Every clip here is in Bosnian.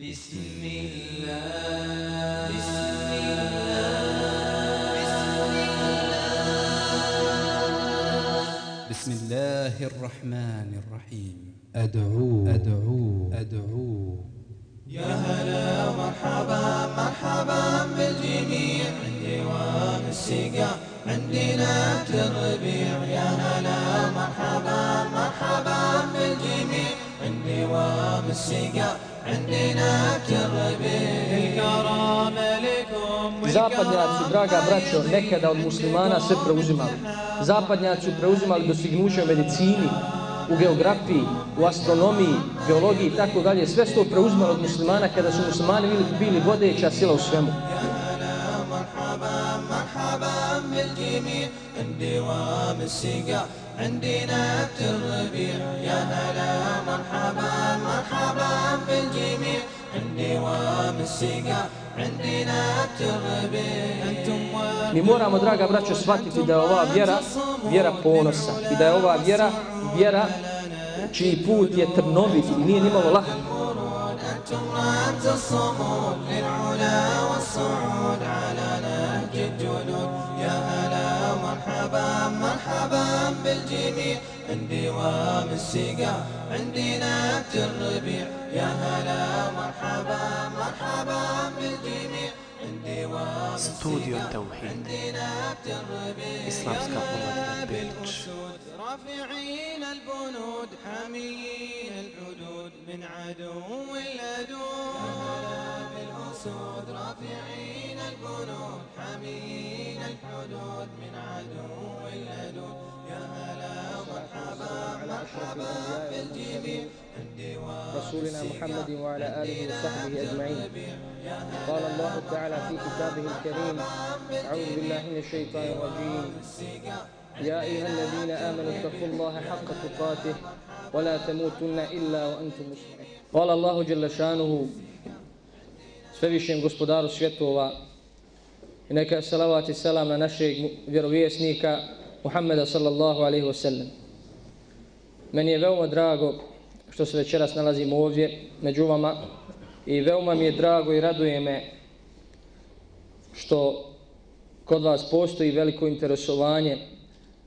بسم الله بسم الله بسم الله الرحمن الرحيم أدعو. أدعو. أدعو. يا هلا مرحبا مرحبا بالجميع. عندي وام السقا عندنا الربيع. يا هلا مرحبا مرحبا بالجميع. عندي وام السقا عندنا الربيع الكرام لكم Zapadnjaci, draga braćo, nekada od muslimana sve preuzimali. Zapadnjaci su preuzimali dostignuće u medicini, u geografiji, u astronomiji, geologiji i tako dalje. Sve su to preuzimali od muslimana kada su muslimani bili, bili vodeća sila u svemu. مرحبا مرحبا بالجميع عندي عندنا الربيع يا هلا مرحبا مرحبا بالجميع عندي وام السقا عندنا الربيع أنتم Mi moramo, draga braćo, shvatiti da je ova vjera vjera ponosa i da je ova vjera vjera čiji put je trnovit i nije nimalo lahko. أنتم رمز الصمود للعلا والصعود على نهج الجنود. يا هلا مرحبا مرحبا بالجميع. عندي وام السقا عندنا الربيع. يا هلا مرحبا مرحبا بالجميع. عندي وام Studio Tauhid. عندنا الربيع. Islamska omladina Belić. بالأسود. رافعين البنود حاميين الحدود من عدو اللدود هلا بالأسود رافعين البنود حاميين الحدود من عدو اللدود يا هلا مرحبا مرحبا بالجميع عندي رسولنا محمد وعلى آله وصحبه أجمعين. قال الله تعالى في كتابه الكريم أعوذ بالله من الشيطان الرجيم. يا أيها الذين آمنوا اتقوا الله حق تقاته ولا تموتن إلا وأنتم مسلمون. قال الله جل شأنه svevišnjem gospodaru svjetova i neka je salavat i salam na našeg vjerovjesnika Muhammeda sallallahu alaihi wa sallam. Meni je veoma drago što se večeras nalazimo ovdje među vama i veoma mi je drago i raduje me što kod vas postoji veliko interesovanje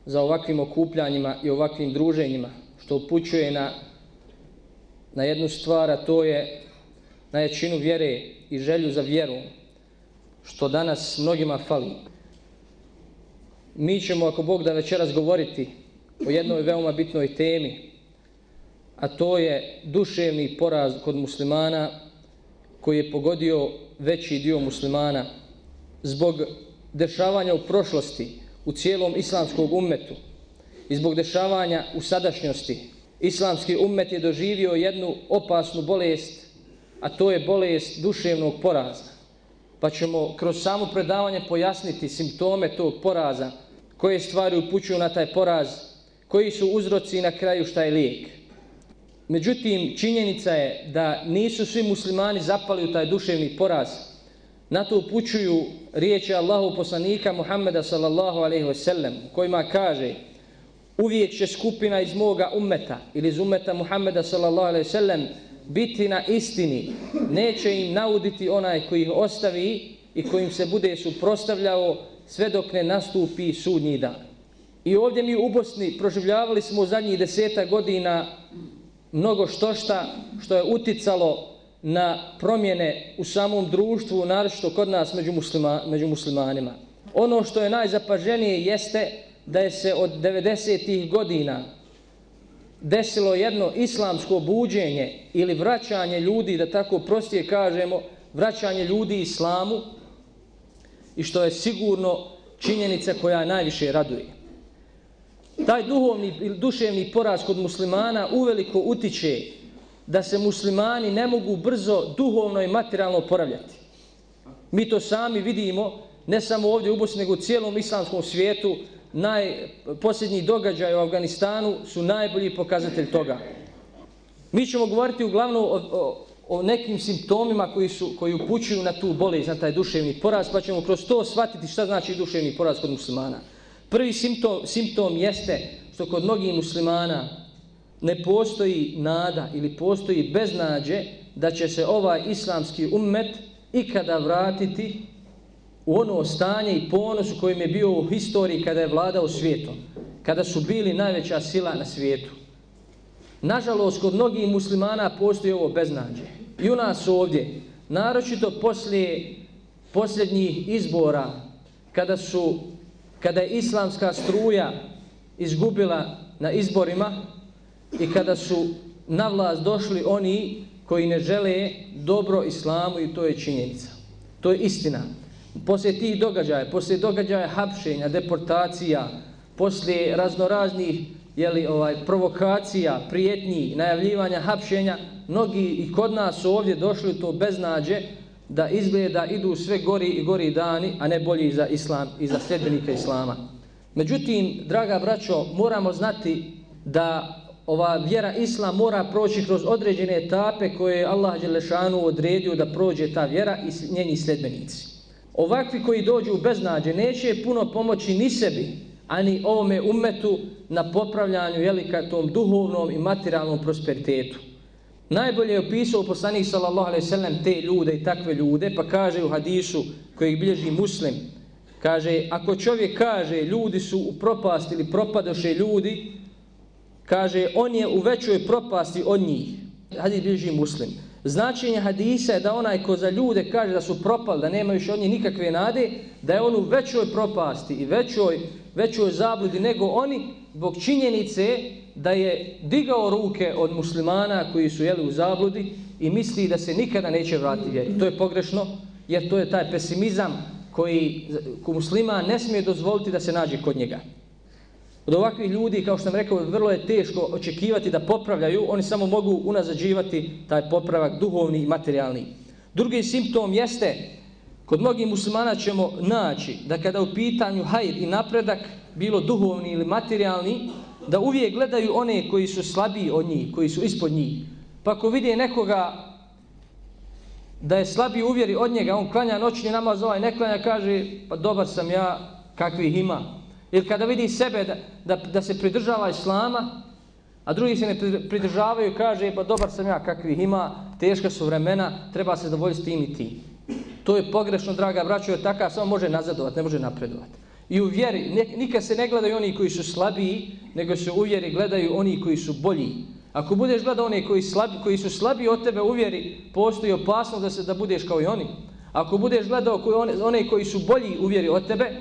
za ovakvim okupljanjima i ovakvim druženjima što upućuje na, na jednu stvar, a to je na jačinu vjere i želju za vjeru što danas mnogima fali. Mi ćemo, ako Bog da večeras govoriti o jednoj veoma bitnoj temi, a to je duševni poraz kod muslimana koji je pogodio veći dio muslimana zbog dešavanja u prošlosti u cijelom islamskog ummetu i zbog dešavanja u sadašnjosti. Islamski ummet je doživio jednu opasnu bolest, a to je bolest duševnog poraza. Pa ćemo kroz samo predavanje pojasniti simptome tog poraza, koje stvari upućuju na taj poraz, koji su uzroci i na kraju šta je lijek. Međutim, činjenica je da nisu svi muslimani zapali u taj duševni poraz. Na to upućuju riječi Allahu poslanika Muhammeda sallallahu alaihi ve sellem, kojima kaže uvijek će skupina iz moga ummeta ili iz ummeta Muhammeda sallallahu alaihi ve sellem biti na istini. Neće im nauditi onaj koji ih ostavi i kojim se bude suprostavljao sve dok ne nastupi sudnji dan. I ovdje mi u Bosni proživljavali smo u zadnjih deseta godina mnogo što šta što je uticalo na promjene u samom društvu, naročito kod nas među, muslima, među muslimanima. Ono što je najzapaženije jeste da je se od 90. godina desilo jedno islamsko buđenje ili vraćanje ljudi, da tako prostije kažemo, vraćanje ljudi islamu i što je sigurno činjenica koja najviše raduje. Taj duhovni ili duševni poraz kod muslimana uveliko utiče da se muslimani ne mogu brzo duhovno i materijalno poravljati. Mi to sami vidimo, ne samo ovdje u Bosni, nego u cijelom islamskom svijetu, naj, posljednji događaj u Afganistanu su najbolji pokazatelj toga. Mi ćemo govoriti uglavnom o, o, o nekim simptomima koji, su, koji upućuju na tu bolest, na taj duševni poraz, pa ćemo kroz to shvatiti šta znači duševni poraz kod muslimana. Prvi simptom, simptom jeste što kod mnogih muslimana ne postoji nada ili postoji beznađe da će se ovaj islamski ummet ikada vratiti u ono stanje i ponos u kojem je bio u historiji kada je vladao svijetom, kada su bili najveća sila na svijetu. Nažalost, kod mnogih muslimana postoji ovo beznađe. I u nas ovdje, naročito poslije posljednjih izbora, kada su kada je islamska struja izgubila na izborima i kada su na vlast došli oni koji ne žele dobro islamu i to je činjenica. To je istina. Poslije tih događaja, poslije događaja hapšenja, deportacija, poslije raznoraznih jeli, ovaj, provokacija, prijetnji, najavljivanja hapšenja, mnogi i kod nas su ovdje došli to beznađe da izgleda idu sve gori i gori dani, a ne bolji za islam i za sljedbenika islama. Međutim, draga braćo, moramo znati da ova vjera islam mora proći kroz određene etape koje je Allah Đelešanu odredio da prođe ta vjera i njeni sljedbenici. Ovakvi koji dođu u beznađe neće puno pomoći ni sebi, ani ovome umetu na popravljanju jelika tom duhovnom i materijalnom prosperitetu. Najbolje je opisao poslanik sallallahu alejhi ve sellem te ljude i takve ljude, pa kaže u hadisu koji bilježi Muslim, kaže ako čovjek kaže ljudi su u propasti ili propadoše ljudi, kaže on je u većoj propasti od njih. Hadis bilježi Muslim. Značenje hadisa je da onaj ko za ljude kaže da su propali, da nemaju više od njih nikakve nade, da je on u većoj propasti i većoj, većoj zabludi nego oni, zbog činjenice da je digao ruke od muslimana koji su jeli u zabludi i misli da se nikada neće vratiti vjeri. To je pogrešno, jer to je taj pesimizam koji ko muslima ne smije dozvoliti da se nađe kod njega. Od ovakvih ljudi, kao što sam rekao, vrlo je teško očekivati da popravljaju, oni samo mogu unazađivati taj popravak duhovni i materijalni. Drugi simptom jeste, kod mnogih muslimana ćemo naći da kada u pitanju hajr i napredak, bilo duhovni ili materijalni, da uvijek gledaju one koji su slabiji od njih, koji su ispod njih. Pa ako vidi nekoga da je slabiji uvjeri od njega, on klanja noćni namaz, ovaj ne klanja, kaže, pa dobar sam ja, kakvih ima. Ili kada vidi sebe da, da, da se pridržava islama, a drugi se ne pridržavaju, kaže, e, pa dobar sam ja, kakvih ima, teška su vremena, treba se zadovoljiti s tim i tim. To je pogrešno, draga braćo, jer takav samo može nazadovati, ne može napredovati. I u vjeri, nikad se ne gledaju oni koji su slabiji, nego se u vjeri gledaju oni koji su bolji. Ako budeš gledao one koji, slabi, koji su slabiji od tebe u vjeri, postoji opasnost da se da budeš kao i oni. Ako budeš gledao koji, one, one koji su bolji u vjeri od tebe,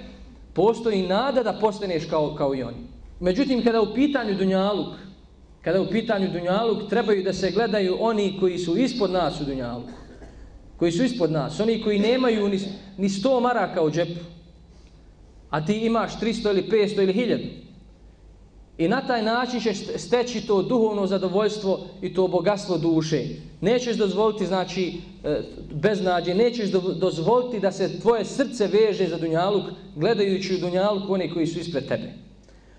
postoji nada da postaneš kao, kao i oni. Međutim, kada u pitanju Dunjaluk, kada u pitanju Dunjaluk, trebaju da se gledaju oni koji su ispod nas u Dunjaluku. Koji su ispod nas. Oni koji nemaju ni, ni 100 maraka u džepu. A ti imaš 300 ili 500 ili 1000. I na taj način ćeš steći to duhovno zadovoljstvo i to bogatstvo duše. Nećeš dozvoliti, znači, e, beznađe, nećeš dozvoliti da se tvoje srce veže za Dunjaluk, gledajući u Dunjaluk one koji su ispred tebe.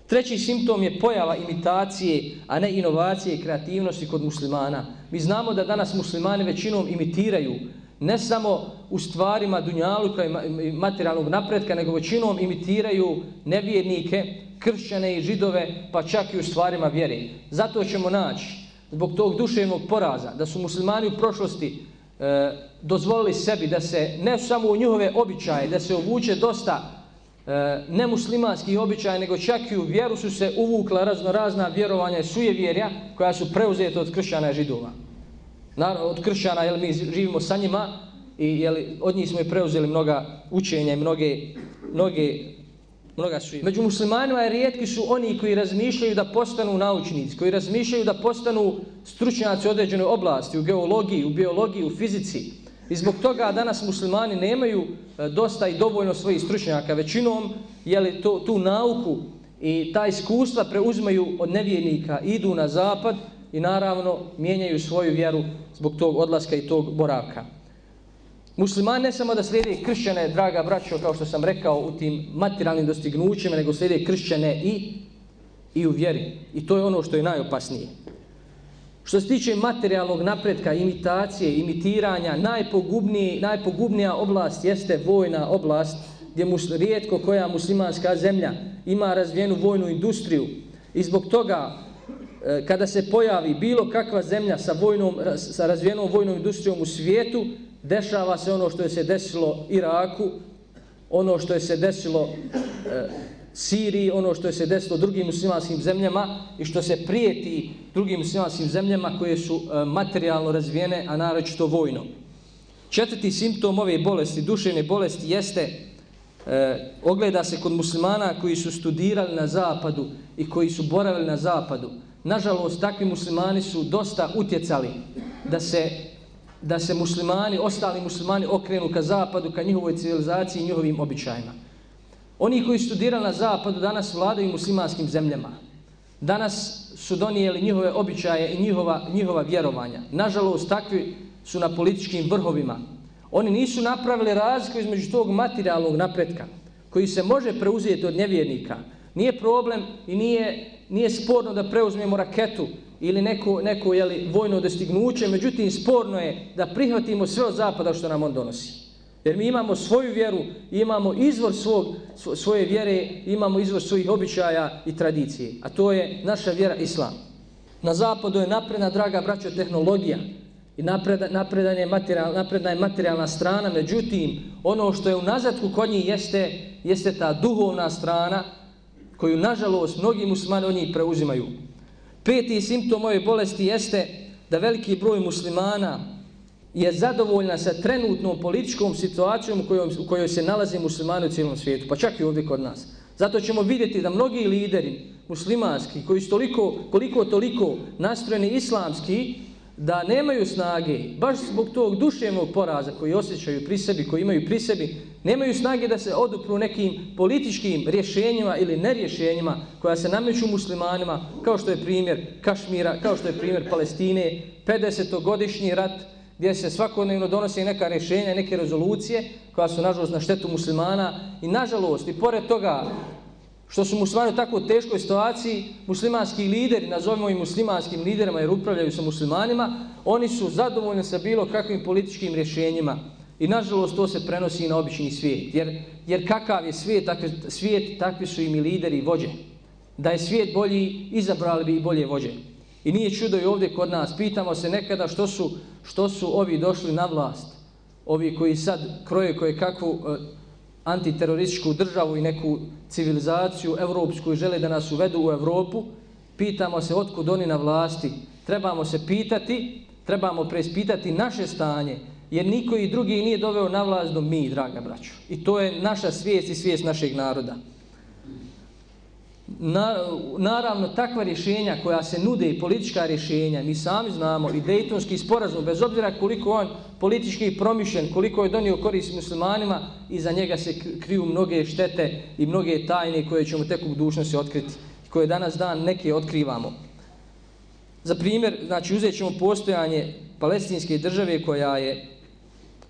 Treći simptom je pojava imitacije, a ne inovacije i kreativnosti kod muslimana. Mi znamo da danas muslimani većinom imitiraju ne samo u stvarima Dunjaluka i materijalnog napretka, nego većinom imitiraju nevjernike, kršćane i židove, pa čak i u stvarima vjere. Zato ćemo naći, zbog tog duševnog poraza, da su muslimani u prošlosti e, dozvolili sebi da se ne samo u njihove običaje, da se uvuče dosta e, nemuslimanskih običaja, nego čak i u vjeru su se uvukla razno razna vjerovanja i sujevjerja koja su preuzete od kršćana i židova. Naravno, od kršćana, jer mi živimo sa njima i jeli, od njih smo i preuzeli mnoga učenja i mnoge, mnoge mnoga su Među muslimanima je rijetki su oni koji razmišljaju da postanu naučnici, koji razmišljaju da postanu stručnjaci u određenoj oblasti, u geologiji, u biologiji, u fizici. I zbog toga danas muslimani nemaju e, dosta i dovoljno svojih stručnjaka. Većinom jeli, to, tu nauku i ta iskustva preuzmaju od nevjernika, idu na zapad i naravno mijenjaju svoju vjeru zbog tog odlaska i tog boravka. Muslimani ne samo da slijede kršćane, draga braćo, kao što sam rekao, u tim materijalnim dostignućima, nego slijede kršćane i, i u vjeri. I to je ono što je najopasnije. Što se tiče materijalnog napretka, imitacije, imitiranja, najpogubniji, najpogubnija oblast jeste vojna oblast, gdje mus, rijetko koja muslimanska zemlja ima razvijenu vojnu industriju. I zbog toga e, kada se pojavi bilo kakva zemlja sa, vojnom, sa razvijenom vojnom industrijom u svijetu, dešava se ono što je se desilo Iraku, ono što je se desilo e, Siriji, ono što je se desilo drugim muslimanskim zemljama i što se prijeti drugim muslimanskim zemljama koje su e, materijalno razvijene, a naročito vojno. Četvrti simptom ove bolesti, duševne bolesti, jeste e, ogleda se kod muslimana koji su studirali na zapadu i koji su boravili na zapadu. Nažalost, takvi muslimani su dosta utjecali da se, da se muslimani, ostali muslimani okrenu ka zapadu, ka njihovoj civilizaciji i njihovim običajima. Oni koji studirali na zapadu danas vladaju muslimanskim zemljama. Danas su donijeli njihove običaje i njihova, njihova vjerovanja. Nažalost, takvi su na političkim vrhovima. Oni nisu napravili razliku između tog materijalnog napretka koji se može preuzeti od nevjernika. Nije problem i nije, nije sporno da preuzmemo raketu ili neko, neko jeli, vojno dostignuće, međutim sporno je da prihvatimo sve od zapada što nam on donosi. Jer mi imamo svoju vjeru, imamo izvor svog, svoje vjere, imamo izvor svojih običaja i tradicije. A to je naša vjera Islam. Na zapadu je napredna, draga braćo, tehnologija i napreda, napredan je materijal, napredna je materijalna strana, međutim, ono što je u nazadku kod njih jeste, jeste ta duhovna strana koju, nažalost, mnogi muslimani od njih preuzimaju. Peti simptom ove bolesti jeste da veliki broj muslimana je zadovoljna sa trenutnom političkom situacijom u kojoj, u kojoj se nalaze muslimani u cijelom svijetu, pa čak i ovdje kod nas. Zato ćemo vidjeti da mnogi lideri muslimanski, koji su toliko, koliko toliko nastrojeni islamski, da nemaju snage, baš zbog tog duševnog poraza koji osjećaju pri sebi, koji imaju pri sebi, nemaju snage da se odupru nekim političkim rješenjima ili nerješenjima koja se nameću muslimanima, kao što je primjer Kašmira, kao što je primjer Palestine, 50-godišnji rat, gdje se svakodnevno donose neka rješenja, neke rezolucije koja su nažalost na štetu muslimana i nažalost i pored toga što su muslimani u tako teškoj situaciji, muslimanski lideri, nazovimo i muslimanskim liderima jer upravljaju sa muslimanima, oni su zadovoljni sa bilo kakvim političkim rješenjima. I nažalost to se prenosi i na obični svijet. Jer, jer kakav je svijet, takvi, svijet, takvi su im i lideri i vođe. Da je svijet bolji, izabrali bi i bolje vođe. I nije čudo i ovdje kod nas. Pitamo se nekada što su, što su ovi došli na vlast. Ovi koji sad kroje koje kakvu e, antiterorističku državu i neku civilizaciju evropsku i žele da nas uvedu u Evropu, pitamo se otkud oni na vlasti. Trebamo se pitati, trebamo preispitati naše stanje, jer niko i drugi nije doveo na vlast do mi, draga braću. I to je naša svijest i svijest našeg naroda. Na, naravno, takva rješenja koja se nude i politička rješenja, mi sami znamo i Dejtonski sporazum, bez obzira koliko on politički promišljen, koliko je donio korist muslimanima, iza njega se kriju mnoge štete i mnoge tajne koje ćemo tek u budućnosti otkriti, koje danas dan neke otkrivamo. Za primjer, znači uzet ćemo postojanje palestinske države koja je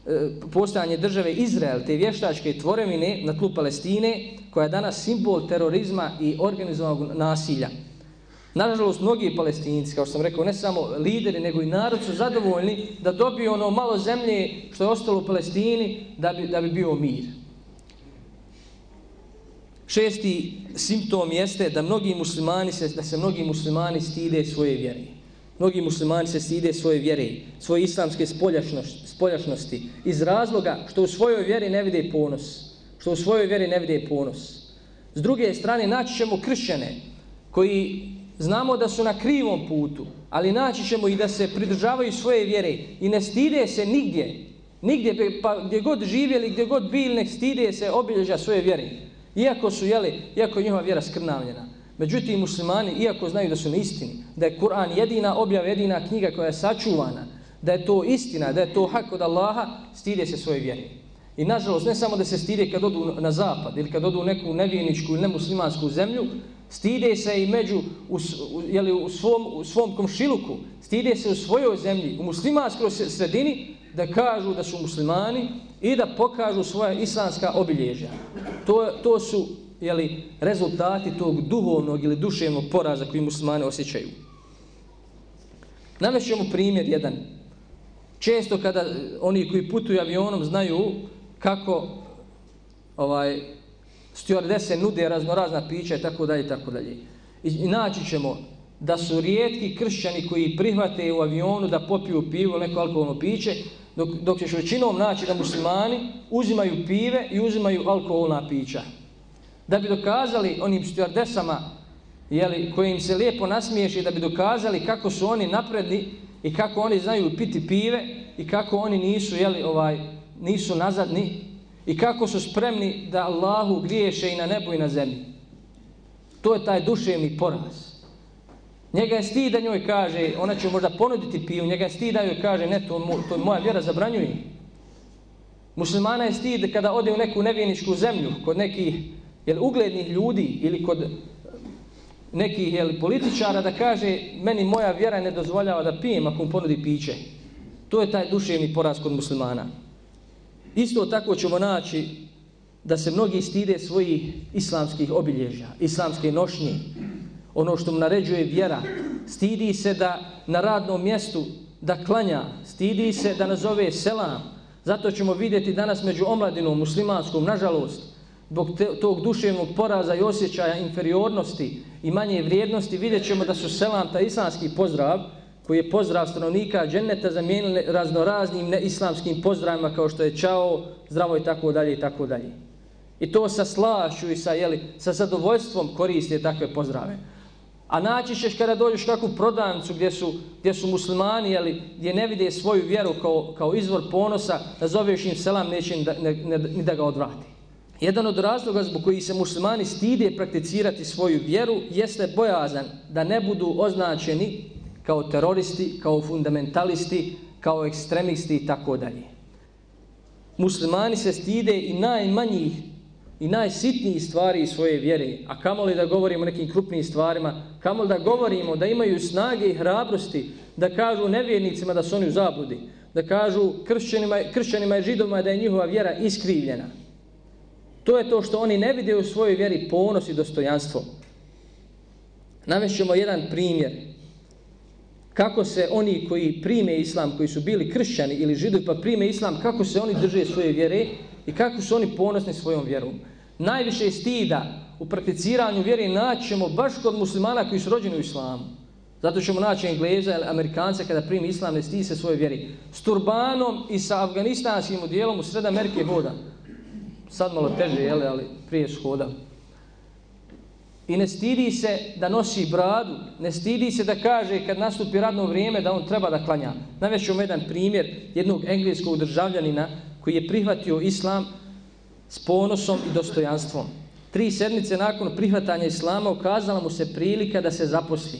E, postojanje države Izrael, te vještačke tvorevine na tlu Palestine, koja je danas simbol terorizma i organizovanog nasilja. Nažalost, mnogi palestinci, kao što sam rekao, ne samo lideri, nego i narod su zadovoljni da dobiju ono malo zemlje što je ostalo u Palestini da bi, da bi bio mir. Šesti simptom jeste da mnogi muslimani se, da se mnogi muslimani stide svoje vjere. Mnogi muslimani se stide svoje vjere, svoje islamske spoljašnosti, iz razloga što u svojoj vjeri ne vide ponos. Što u svojoj vjeri ne vide ponos. S druge strane, naći ćemo kršćane koji znamo da su na krivom putu, ali naći ćemo i da se pridržavaju svoje vjere i ne stide se nigdje, nigdje, pa gdje god živjeli, gdje god bili, ne stide se obilježa svoje vjere. Iako su, jeli, iako je njihova vjera skrnavljena. Međutim, muslimani, iako znaju da su na istini, da je Kur'an jedina objava, jedina knjiga koja je sačuvana, da je to istina, da je to hak od Allaha, stide se svoje vjere. I nažalost, ne samo da se stide kad odu na zapad ili kad odu u neku nevijeničku ili nemuslimansku zemlju, stide se i među u, u, jeli, u, svom, u svom komšiluku, stide se u svojoj zemlji, u muslimanskoj sredini, da kažu da su muslimani i da pokažu svoja islamska obilježja. To, to su jeli, rezultati tog duhovnog ili duševnog poraza koji muslimane osjećaju. Namešćemo primjer jedan. Često kada eh, oni koji putuju avionom znaju kako ovaj stewardese nude raznorazna pića i tako dalje i tako dalje. I naći ćemo da su rijetki kršćani koji prihvate u avionu da popiju pivo neko alkoholno piće, dok, dok ćeš većinom naći da muslimani uzimaju pive i uzimaju alkoholna pića. Da bi dokazali onim stewardesama jeli, koji im se lijepo nasmiješi, da bi dokazali kako su oni napredni i kako oni znaju piti pive i kako oni nisu, jeli, ovaj, nisu nazadni i kako su spremni da Allahu griješe i na nebu i na zemlji. To je taj duševni poraz. Njega je stid da njoj kaže, ona će možda ponuditi piju, njega je stid da joj kaže, ne, to, to moja vjera zabranjuje. Muslimana je stid kada ode u neku nevjeničku zemlju, kod nekih jel, uglednih ljudi ili kod nekih jel, političara da kaže, meni moja vjera ne dozvoljava da pijem ako mu ponudi piće. To je taj duševni poraz kod muslimana. Isto tako ćemo naći da se mnogi stide svojih islamskih obilježja, islamske nošnje, ono što mu naređuje vjera. Stidi se da na radnom mjestu da klanja, stidi se da nazove selam. Zato ćemo vidjeti danas među omladinom muslimanskom, nažalost, zbog tog duševnog poraza i osjećaja inferiornosti i manje vrijednosti, vidjet ćemo da su selam, ta islamski pozdrav, koji je pozdrav stanovnika dženneta zamijenili raznoraznim neislamskim pozdravima kao što je čao, zdravo i tako dalje i tako dalje. I to sa slašću i sa, jeli, sa zadovoljstvom koriste takve pozdrave. A naći ćeš kada dođeš kakvu prodancu gdje su, gdje su muslimani, jeli, gdje ne vide svoju vjeru kao, kao izvor ponosa, da zoveš im selam, neće ni da, ne, ne, ni da ga odvrati. Jedan od razloga zbog koji se muslimani stide prakticirati svoju vjeru jeste bojazan da ne budu označeni kao teroristi, kao fundamentalisti, kao ekstremisti i tako dalje. Muslimani se stide i najmanjih i najsitnijih stvari iz svoje vjere, a kamo li da govorimo o nekim krupnim stvarima, kamo li da govorimo da imaju snage i hrabrosti da kažu nevjernicima da su oni u zabludi, da kažu kršćanima, kršćanima i židovima da je njihova vjera iskrivljena. To je to što oni ne vide u svojoj vjeri ponos i dostojanstvo. Navešćemo jedan primjer kako se oni koji prime islam, koji su bili kršćani ili židovi pa prime islam, kako se oni drže svoje vjere i kako su oni ponosni svojom vjerom. Najviše stida u prakticiranju vjere naćemo baš kod muslimana koji su rođeni u islamu. Zato ćemo naći Engleza ili Amerikanca kada primi islam ne stidi se svoje vjeri. S turbanom i sa afganistanskim udjelom u sred Amerike voda. Sad malo teže, jele, ali prije škoda. I ne stidi se da nosi bradu, ne stidi se da kaže kad nastupi radno vrijeme da on treba da klanja. Navešću jedan primjer jednog engleskog državljanina koji je prihvatio islam s ponosom i dostojanstvom. Tri sedmice nakon prihvatanja islama ukazala mu se prilika da se zaposli.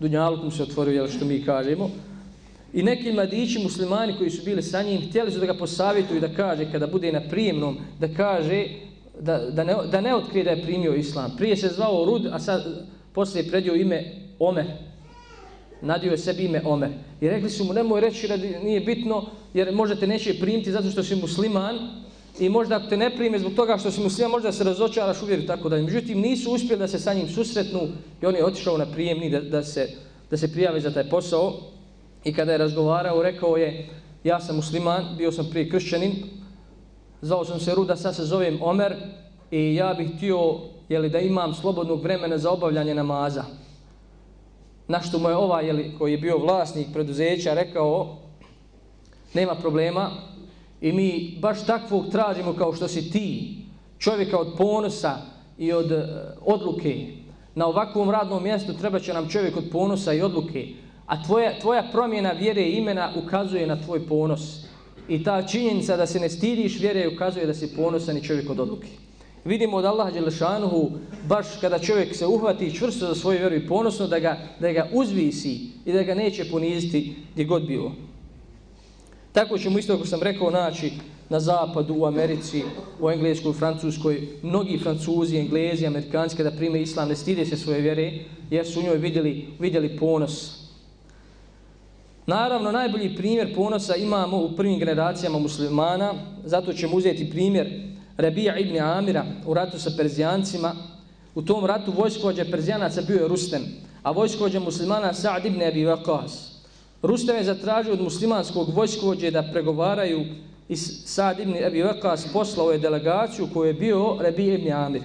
Dunjaluk mu se otvorio, jel što mi kažemo. I neki mladići muslimani koji su bili sa njim htjeli su da ga posavjetuju da kaže kada bude na prijemnom da kaže da, da, ne, da ne otkrije da je primio islam. Prije se zvao Rud, a sad poslije je predio ime Omer. Nadio je sebi ime Omer. I rekli su mu, nemoj reći da nije bitno, jer možda te neće primiti zato što si musliman, i možda ako te ne prime zbog toga što si musliman, možda se razočaraš uvjeri tako da. Međutim, nisu uspjeli da se sa njim susretnu i on je otišao na prijemni da, da, se, da se prijave za taj posao. I kada je razgovarao, rekao je, ja sam musliman, bio sam prije kršćanin, zvao sam se Ruda, sad se zovem Omer i ja bih htio jeli, da imam slobodnog vremena za obavljanje namaza. Na što mu je ovaj, jeli, koji je bio vlasnik preduzeća, rekao, nema problema i mi baš takvog tražimo kao što si ti, čovjeka od ponosa i od e, odluke. Na ovakvom radnom mjestu treba će nam čovjek od ponosa i odluke, a tvoja, tvoja promjena vjere i imena ukazuje na tvoj ponos. I ta činjenica da se ne stidiš vjere ukazuje da si ponosan i čovjek od odluke. Vidimo od Allaha Đelešanuhu, baš kada čovjek se uhvati čvrsto za svoju vjeru i ponosno, da ga, da ga uzvisi i da ga neće poniziti gdje god bio. Tako ćemo isto, ako sam rekao, naći na zapadu, u Americi, u Engleskoj, u Francuskoj, mnogi Francuzi, Englezi, Amerikanci, kada prime islam, ne stide se svoje vjere, jer su u njoj vidjeli, vidjeli ponos. Naravno, najbolji primjer ponosa imamo u prvim generacijama muslimana, zato ćemo uzeti primjer Rabija ibn Amira u ratu sa Perzijancima. U tom ratu vojskovođa Perzijanaca bio je Rustem, a vojskovođa muslimana Sa'd ibn Abi Waqas. Rustem je zatražio od muslimanskog vojskovođe da pregovaraju i Sa'd ibn Abi Waqas poslao je delegaciju koju je bio Rabija ibn Amir.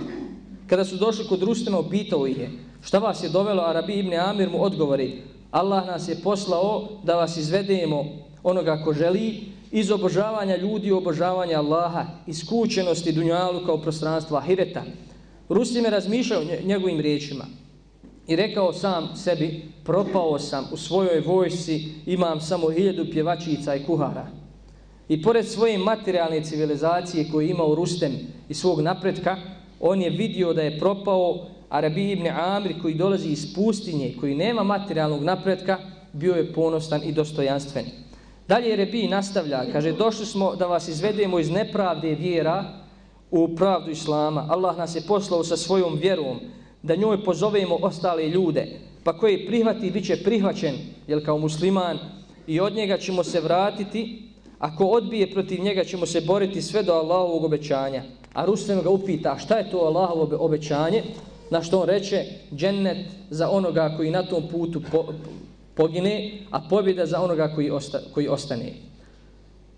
Kada su došli kod Rustema, upitao ih je Šta vas je dovelo? Arabi ibn Amir mu odgovori. Allah nas je poslao da vas izvedemo onoga ko želi iz obožavanja ljudi u obožavanja Allaha, iz kućenosti dunjalu kao prostranstva Ahireta. Rustim je razmišljao njegovim riječima i rekao sam sebi, propao sam u svojoj vojsci, imam samo hiljadu pjevačica i kuhara. I pored svoje materijalne civilizacije koje je imao Rustem i svog napretka, on je vidio da je propao Arabi ibn Amir koji dolazi iz pustinje, koji nema materijalnog napretka, bio je ponostan i dostojanstven. Dalje Rebi nastavlja, kaže, došli smo da vas izvedemo iz nepravde vjera u pravdu Islama. Allah nas je poslao sa svojom vjerom da njoj pozovemo ostale ljude, pa koji prihvati, bit će prihvaćen, jel kao musliman, i od njega ćemo se vratiti, ako odbije protiv njega ćemo se boriti sve do Allahovog obećanja. A Rustem ga upita, šta je to Allahovo obećanje? Na što on reče, džennet za onoga koji na tom putu po, pogine, a pobjeda za onoga koji, osta, koji ostane.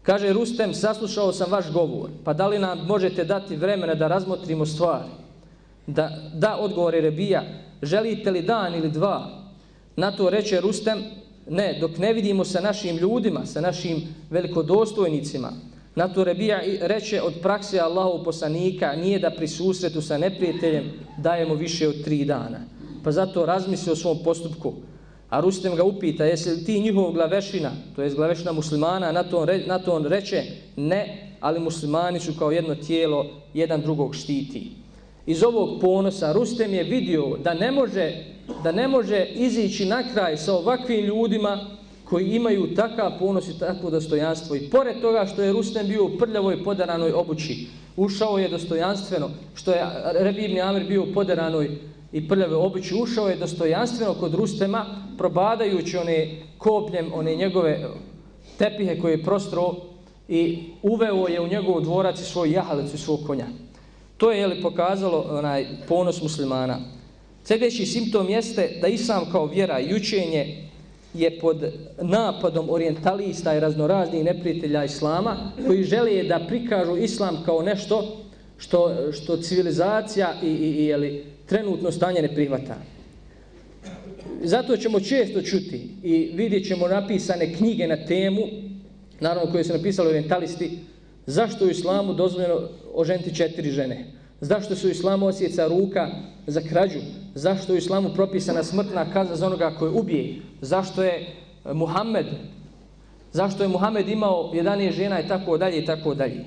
Kaže Rustem, saslušao sam vaš govor, pa da li nam možete dati vremena da razmotrimo stvari? Da, da odgovore Rebija, želite li dan ili dva? Na to reče Rustem, ne, dok ne vidimo sa našim ljudima, sa našim velikodostojnicima, na to Rebija reče od prakse Allahov poslanika, nije da pri susretu sa neprijateljem dajemo više od tri dana. Pa zato razmisli o svom postupku. A Rustem ga upita, jesi li ti njihov glavešina, to je glavešina muslimana, na to, on re, na to on reče, ne, ali muslimani su kao jedno tijelo, jedan drugog štiti. Iz ovog ponosa Rustem je vidio da ne može, da ne može izići na kraj sa ovakvim ljudima koji imaju takav ponos i takvo dostojanstvo. I pored toga što je Rustem bio u prljavoj podaranoj obući, ušao je dostojanstveno, što je Rebibni Amir bio u podaranoj i prljave obući, ušao je dostojanstveno kod Rustema, probadajući one kopljem, one njegove e, tepihe koje je prostro i uveo je u njegov dvorac i svoj jahalicu i svog konja. To je jeli, pokazalo onaj ponos muslimana. Sljedeći simptom jeste da islam kao vjera i učenje je pod napadom orientalista i raznoraznih neprijatelja islama koji žele da prikažu islam kao nešto što, što civilizacija i, i, i jeli, trenutno stanje ne prihvata. Zato ćemo često čuti i vidjet ćemo napisane knjige na temu, naravno koje su napisali orientalisti, zašto u islamu dozvoljeno oženiti četiri žene. Zašto su u islamu osjeca ruka za krađu? Zašto u islamu propisana smrtna kazna za onoga koje ubije? Zašto je e, Muhammed zašto je Muhammed imao 11 žena i tako dalje i tako dalje.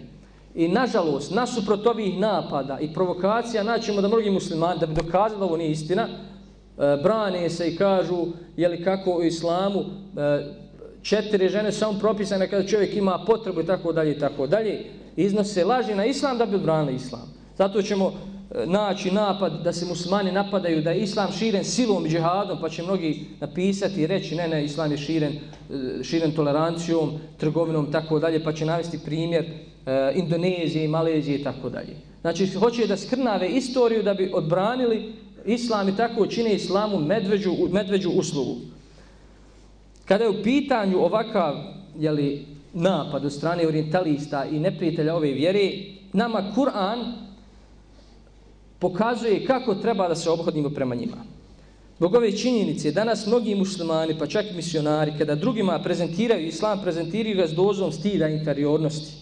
I nažalost, nasuprot ovih napada i provokacija, naćemo da mnogi muslimani, da bi dokazali da ovo nije istina, e, brane se i kažu, jeli kako u islamu, e, četiri žene samo propisane kada čovjek ima potrebu i tako dalje i tako dalje, iznose laži na islam da bi odbranili islam. Zato ćemo e, naći napad da se muslimani napadaju da je islam širen silom i džihadom, pa će mnogi napisati i reći ne, ne, islam je širen, e, širen tolerancijom, trgovinom, tako dalje, pa će navesti primjer e, Indonezije Malezije i tako dalje. Znači, hoće da skrnave istoriju da bi odbranili islam i tako čine islamu medveđu, medveđu uslugu. Kada je u pitanju ovakav jeli, napad od strane orientalista i neprijatelja ove vjere, nama Kur'an pokazuje kako treba da se obhodimo prema njima. Zbog ove činjenice, danas mnogi muslimani, pa čak i misionari, kada drugima prezentiraju islam, prezentiraju ga s dozom stida inferiornosti.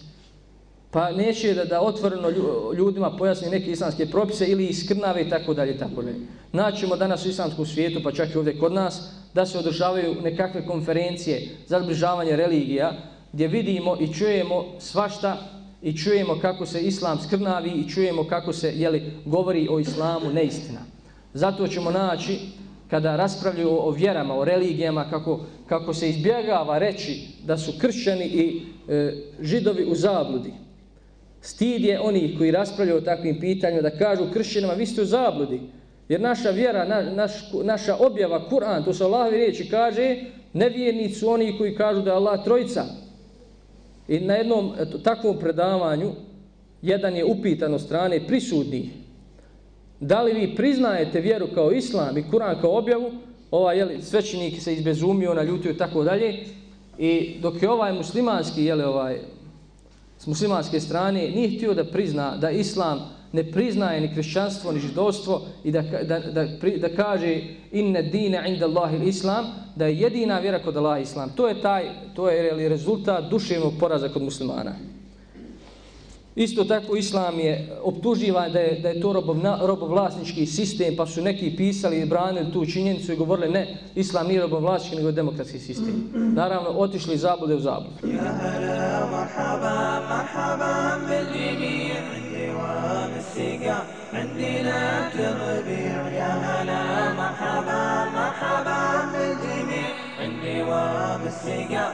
Pa neće da, da otvoreno ljudima pojasni neke islamske propise ili iskrnave i tako dalje, tako dalje. Naćemo danas u islamskom svijetu, pa čak i ovdje kod nas, da se održavaju nekakve konferencije za zbližavanje religija, gdje vidimo i čujemo svašta i čujemo kako se islam skrnavi i čujemo kako se jeli, govori o islamu neistina. Zato ćemo naći kada raspravljaju o vjerama, o religijama, kako, kako se izbjegava reći da su kršćani i e, židovi u zabludi. Stid je oni koji raspravljaju o takvim pitanjima da kažu kršćanima vi ste u zabludi. Jer naša vjera, na, naš, naša objava, Kur'an, to se Allahovi riječi kaže, nevjernici su oni koji kažu da je Allah trojica. I na jednom eto, takvom predavanju jedan je upitan od strane prisudnih da li vi priznajete vjeru kao islam i Kur'an kao objavu, ovaj jeli, svećenik se izbezumio, naljutio i tako dalje. I dok je ovaj muslimanski, jeli, ovaj, s muslimanske strane, nije htio da prizna da islam ne priznaje ni kršćanstvo ni židovstvo i da, da, da, da kaže inne dine inda Allahi islam, da je jedina vjera kod Allaha islam. To je taj, to je rezultat duševnog poraza kod muslimana. Isto tako islam je optuživan da je, da je to robovna, robovlasnički sistem, pa su neki pisali i branili tu činjenicu i govorili ne, islam nije robovlasnički, nego je demokratski sistem. Naravno, otišli iz zabude u zabude. Ja hala, marhaba, marhaba, عندي نبت الربيع يا هلا مرحبا مرحبا بالجميع عندي وام السقا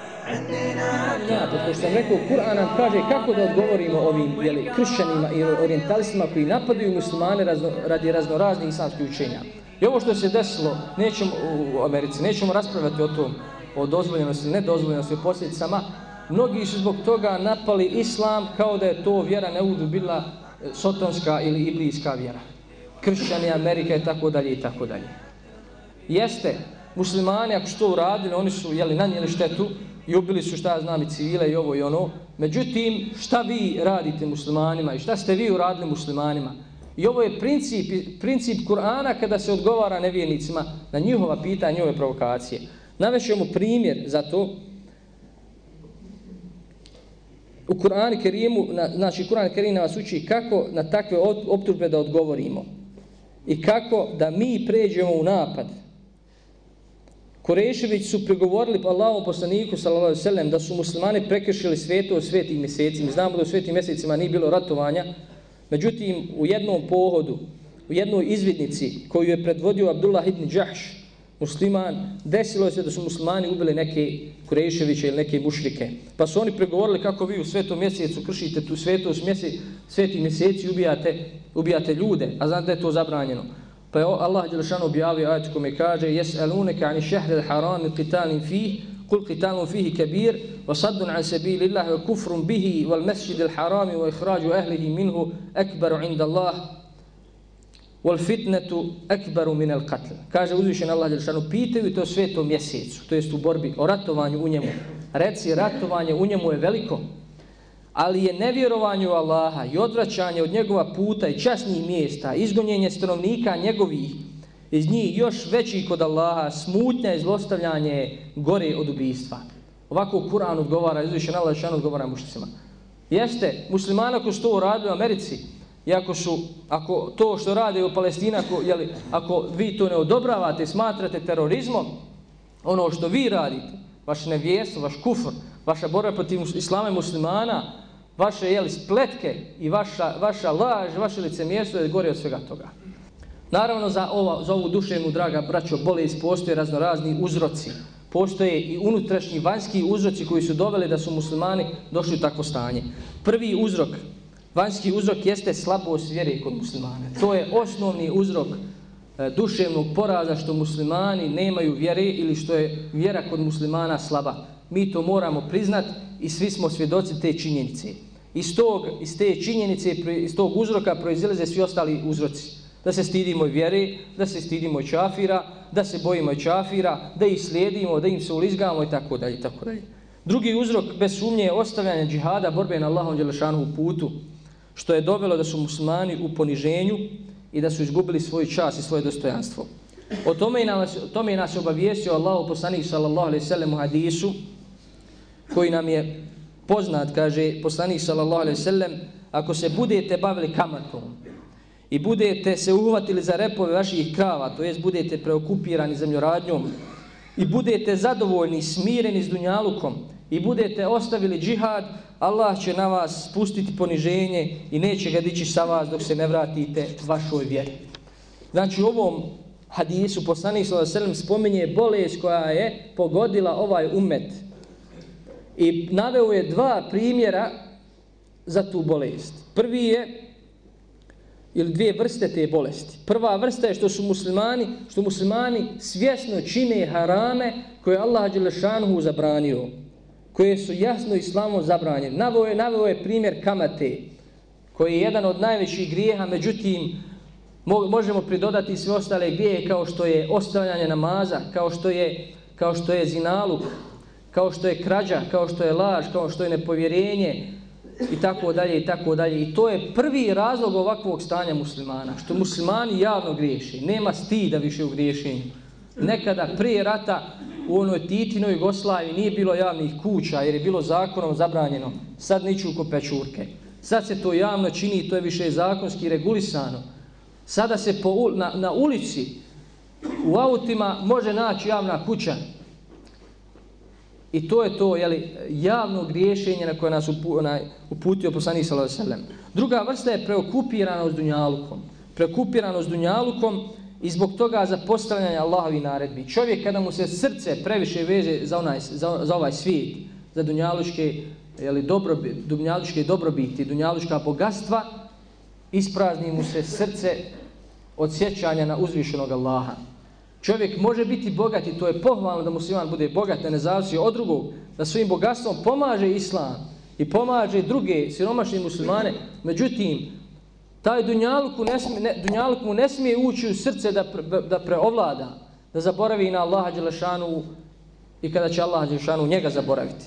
Znate, što sam rekao, Kur'an nam kaže kako da odgovorimo ovim jeli, kršćanima i orientalistima koji napadaju muslimane razno, radi raznoraznih islamskih učenja. I ovo što se desilo nećemo, u Americi, nećemo raspravljati o tom, o dozvoljenosti, nedozvoljenosti, o posljedicama. Mnogi su zbog toga napali islam kao da je to vjera neudu bila e, sotonska ili iblijska vjera. Kršćani, Amerika i tako dalje i tako dalje. Jeste, muslimani ako što uradili, oni su jeli, nanijeli štetu i ubili su šta znam i civile i ovo i ono. Međutim, šta vi radite muslimanima i šta ste vi uradili muslimanima? I ovo je princip, princip Kur'ana kada se odgovara nevjernicima na njihova pitanja, njihove provokacije. Navešemo primjer za to u Kur'anu Kerimu, na, znači Kur'an Kerim nas uči kako na takve optužbe da odgovorimo i kako da mi pređemo u napad. Korešević su pregovorili po Allahom poslaniku sallallahu sallam da su muslimani prekršili sveto u svetim mjesecima. Znamo da u svetim mjesecima nije bilo ratovanja. Međutim, u jednom pohodu, u jednoj izvidnici koju je predvodio Abdullah ibn Đahš, musliman, desilo se da su muslimani ubili neke Kureševiće ili neke mušrike. Pa su oni pregovorili kako vi u svetom mjesecu kršite tu svetost mjesec, sveti mjeseci ubijate, ubijate ljude, a znate da je to zabranjeno. Pa je Allah Đelešan objavio ajat kome kaže Jes eluneka ani šehre haram i qitalin fih, kul qitalun fihi kabir wa saddun an sebi lillahi wa kufrun bihi wal mesjidil harami wa ihrađu ahlihi minhu ekbaru inda Allah wal fitnetu akbaru min al qatl. Kaže uzvišen Allah Đelešanu pitaju to sveto mjesecu, to jest u borbi o ratovanju u njemu. Reci ratovanje u njemu je veliko, ali je nevjerovanje u Allaha i odvraćanje od njegova puta i časnih mjesta, izgonjenje stanovnika njegovih iz njih još veći kod Allaha, smutnja i zlostavljanje gore od ubijstva. Ovako Kur'an odgovara, izvišen Allah dželešanu odgovara mušicima. Jeste, muslimana ko su to uradili u Americi, I ako su, ako to što rade u Palestini, ako, jeli, ako vi to ne odobravate i smatrate terorizmom, ono što vi radite, vaše nevjestvo, vaš kufr, vaša borba protiv islama i muslimana, vaše jeli, spletke i vaša, vaša laž, vaše lice mjesto je gore od svega toga. Naravno, za, ova, za ovu duševnu, draga braćo, bolest postoje raznorazni uzroci. Postoje i unutrašnji, vanjski uzroci koji su doveli da su muslimani došli u takvo stanje. Prvi uzrok Vanjski uzrok jeste slabost vjere kod muslimana. To je osnovni uzrok e, duševnog poraza što muslimani nemaju vjere ili što je vjera kod muslimana slaba. Mi to moramo priznati i svi smo svjedoci te činjenice. Iz, tog, iz te činjenice, iz tog uzroka proizilaze svi ostali uzroci. Da se stidimo vjere, da se stidimo čafira, da se bojimo čafira, da ih slijedimo, da im se ulizgamo i tako dalje. Tako dalje. Drugi uzrok bez sumnje je ostavljanje džihada, borbe na Allahom Đelešanu u putu što je dovelo da su muslimani u poniženju i da su izgubili svoj čas i svoje dostojanstvo. O tome je nas, o tome je nas obavijestio Allah poslanik sallallahu alaihi sallam u hadisu koji nam je poznat, kaže poslanik sallallahu alaihi sallam ako se budete bavili kamatom i budete se uhvatili za repove vaših krava, to jest budete preokupirani zemljoradnjom i budete zadovoljni, smireni s dunjalukom i budete ostavili džihad, Allah će na vas spustiti poniženje i neće ga dići sa vas dok se ne vratite vašoj vjeri. Znači u ovom hadisu poslanik poslanih s.a.v. spominje bolest koja je pogodila ovaj umet. I naveo je dva primjera za tu bolest. Prvi je ili dvije vrste te bolesti. Prva vrsta je što su muslimani, što muslimani svjesno čine harame koje Allah Đelešanuhu zabranio koje su jasno islamom zabranjene. Naveo je, naveo je primjer kamate, koji je jedan od najvećih grijeha, međutim, možemo pridodati sve ostale grijehe kao što je ostavljanje namaza, kao što je, kao što je zinaluk, kao što je krađa, kao što je laž, kao što je nepovjerenje, i tako dalje i tako dalje. I to je prvi razlog ovakvog stanja muslimana, što muslimani javno griješi. Nema stida više u griješenju. Nekada prije rata u onoj Titinoj Jugoslaviji nije bilo javnih kuća jer je bilo zakonom zabranjeno. Sad niću ko pečurke. Sad se to javno čini i to je više zakonski regulisano. Sada se po, na, na ulici u autima može naći javna kuća. I to je to jeli, javno griješenje na koje nas upu, na, uputio poslani s.a.v. Druga vrsta je preokupiranost dunjalukom. Preokupiranost dunjalukom i zbog toga za postavljanje Allahovi naredbi. Čovjek kada mu se srce previše veže za, onaj, za, za ovaj svijet, za dunjalučke, jeli, dobrobi, dunjalučke dobrobiti, dunjalučka bogatstva, isprazni mu se srce od sjećanja na uzvišenog Allaha. Čovjek može biti bogat i to je pohvalno da musliman bude bogat, ne zavisi od drugog, da svojim bogatstvom pomaže islam i pomaže druge siromašne muslimane. Međutim, taj dunjaluk, ne smije, ne, dunjaluk mu ne smije ući u srce da, pre, da preovlada, da zaboravi na Allaha Đelešanu i kada će Allah Đelešanu njega zaboraviti.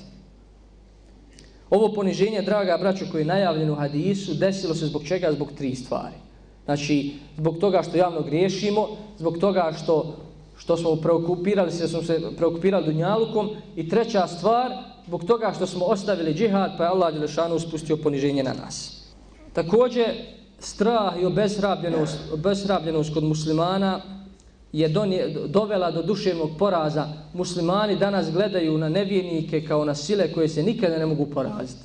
Ovo poniženje, draga braćo, koje je najavljeno u hadisu, desilo se zbog čega? Zbog tri stvari. Znači, zbog toga što javno griješimo, zbog toga što, što smo preokupirali se, smo se preokupirali dunjalukom i treća stvar, zbog toga što smo ostavili džihad, pa je Allah Đelešanu spustio poniženje na nas. Također, strah i obesrabljenost, obesrabljenost kod muslimana je donje, dovela do duševnog poraza. Muslimani danas gledaju na nevjernike kao na sile koje se nikada ne mogu poraziti.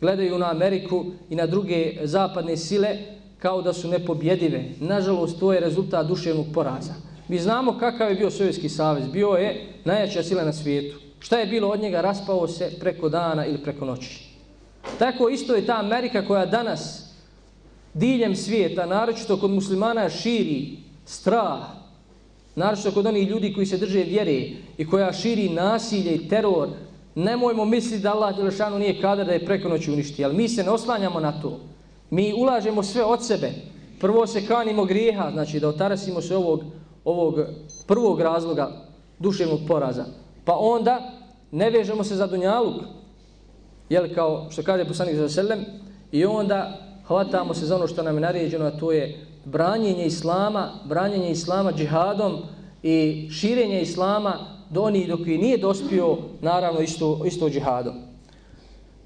Gledaju na Ameriku i na druge zapadne sile kao da su nepobjedive. Nažalost, to je rezultat duševnog poraza. Mi znamo kakav je bio Sovjetski savez. Bio je najjača sila na svijetu. Šta je bilo od njega? Raspao se preko dana ili preko noći. Tako isto je ta Amerika koja danas diljem svijeta, naročito kod muslimana širi strah, naročito kod onih ljudi koji se drže vjere i koja širi nasilje i teror, nemojmo misliti da Allah Đelešanu nije kadar da je preko noći uništi, ali mi se ne oslanjamo na to. Mi ulažemo sve od sebe. Prvo se kanimo grijeha, znači da otarasimo se ovog, ovog prvog razloga duševnog poraza. Pa onda ne vežemo se za dunjaluk, jel kao što kaže poslanik za selem, i onda hvatamo se za ono što nam je naređeno, a to je branjenje islama, branjenje islama džihadom i širenje islama do onih dok je nije dospio, naravno, isto, isto džihadom.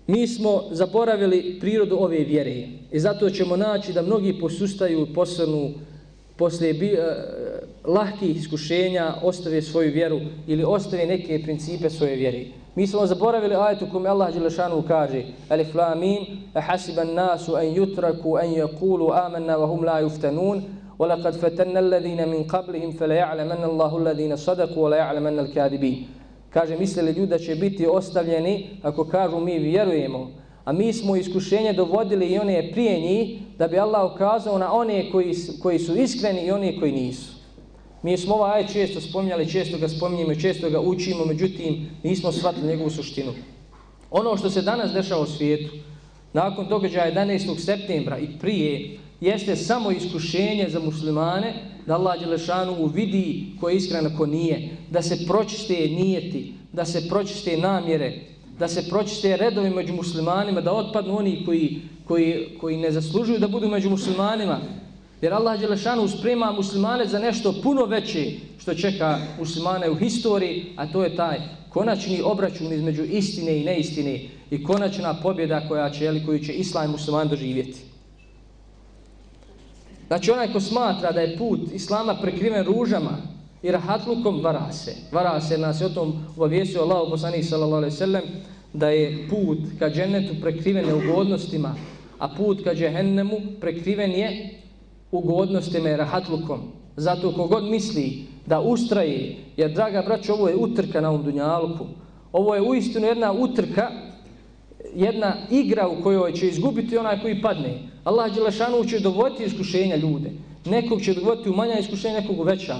Mi smo zaboravili prirodu ove vjere i zato ćemo naći da mnogi posustaju posrnu poslije bi, uh, lahkih iskušenja ostave svoju vjeru ili ostave neke principe svoje vjere. Mi smo zaboravili ajetu kome Allah Đelešanu kaže Alif la mim, ahasiban nasu an yutraku an yakulu amanna wa hum la yuftanun ولقد فتن الذين من قبلهم فلا يعلمن الله الذين صدقوا ولا يعلمن الكاذبين kaže mislili ljudi da će biti ostavljeni ako kažu mi vjerujemo a mi smo iskušenje dovodili i one prije njih da bi Allah ukazao na one koji, koji su iskreni i one koji nisu Mi smo ovaj aj često spominjali, često ga spominjemo, često ga učimo, međutim nismo shvatili njegovu suštinu. Ono što se danas dešava u svijetu, nakon događaja 11. septembra i prije, jeste samo iskušenje za muslimane da Allah Đelešanu vidi ko je iskren, ko nije, da se pročiste nijeti, da se pročiste namjere, da se pročiste redovi među muslimanima, da otpadnu oni koji, koji, koji ne zaslužuju da budu među muslimanima, Jer Allah Đelešanu sprema muslimane za nešto puno veće što čeka muslimane u historiji, a to je taj konačni obračun između istine i neistine i konačna pobjeda koja će, ili koju će islam musliman doživjeti. Znači onaj ko smatra da je put islama prekriven ružama i rahatlukom, vara se. Vara se, nas je o tom obavijesio Allah u poslanih sallallahu alaihi sallam, da je put ka džennetu prekriven neugodnostima, a put ka džehennemu prekriven je ugodnostima i rahatlukom. Zato kogod misli da ustraje, jer draga braća, ovo je utrka na ovom dunjalku. Ovo je uistinu jedna utrka, jedna igra u kojoj će izgubiti onaj koji padne. Allah Đelešanu će dovoditi iskušenja ljude. Nekog će dovoditi u manja iskušenja, nekog u veća.